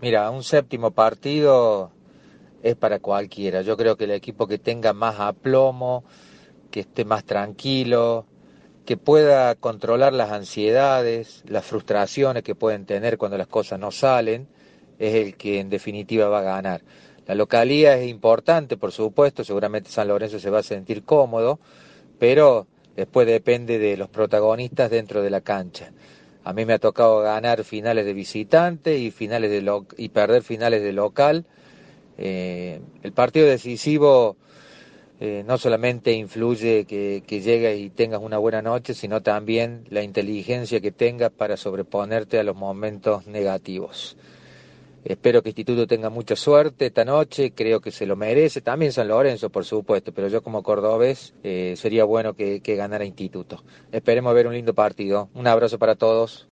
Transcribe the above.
Mira, un séptimo partido es para cualquiera. Yo creo que el equipo que tenga más aplomo, que esté más tranquilo, que pueda controlar las ansiedades, las frustraciones que pueden tener cuando las cosas no salen, es el que en definitiva va a ganar. La localidad es importante, por supuesto, seguramente San Lorenzo se va a sentir cómodo, pero después depende de los protagonistas dentro de la cancha. A mí me ha tocado ganar finales de visitante y, finales de y perder finales de local. Eh, el partido decisivo eh, no solamente influye que, que llegues y tengas una buena noche, sino también la inteligencia que tengas para sobreponerte a los momentos negativos. Espero que Instituto tenga mucha suerte esta noche, creo que se lo merece, también San Lorenzo, por supuesto, pero yo como cordobés eh, sería bueno que, que ganara Instituto. Esperemos ver un lindo partido. Un abrazo para todos.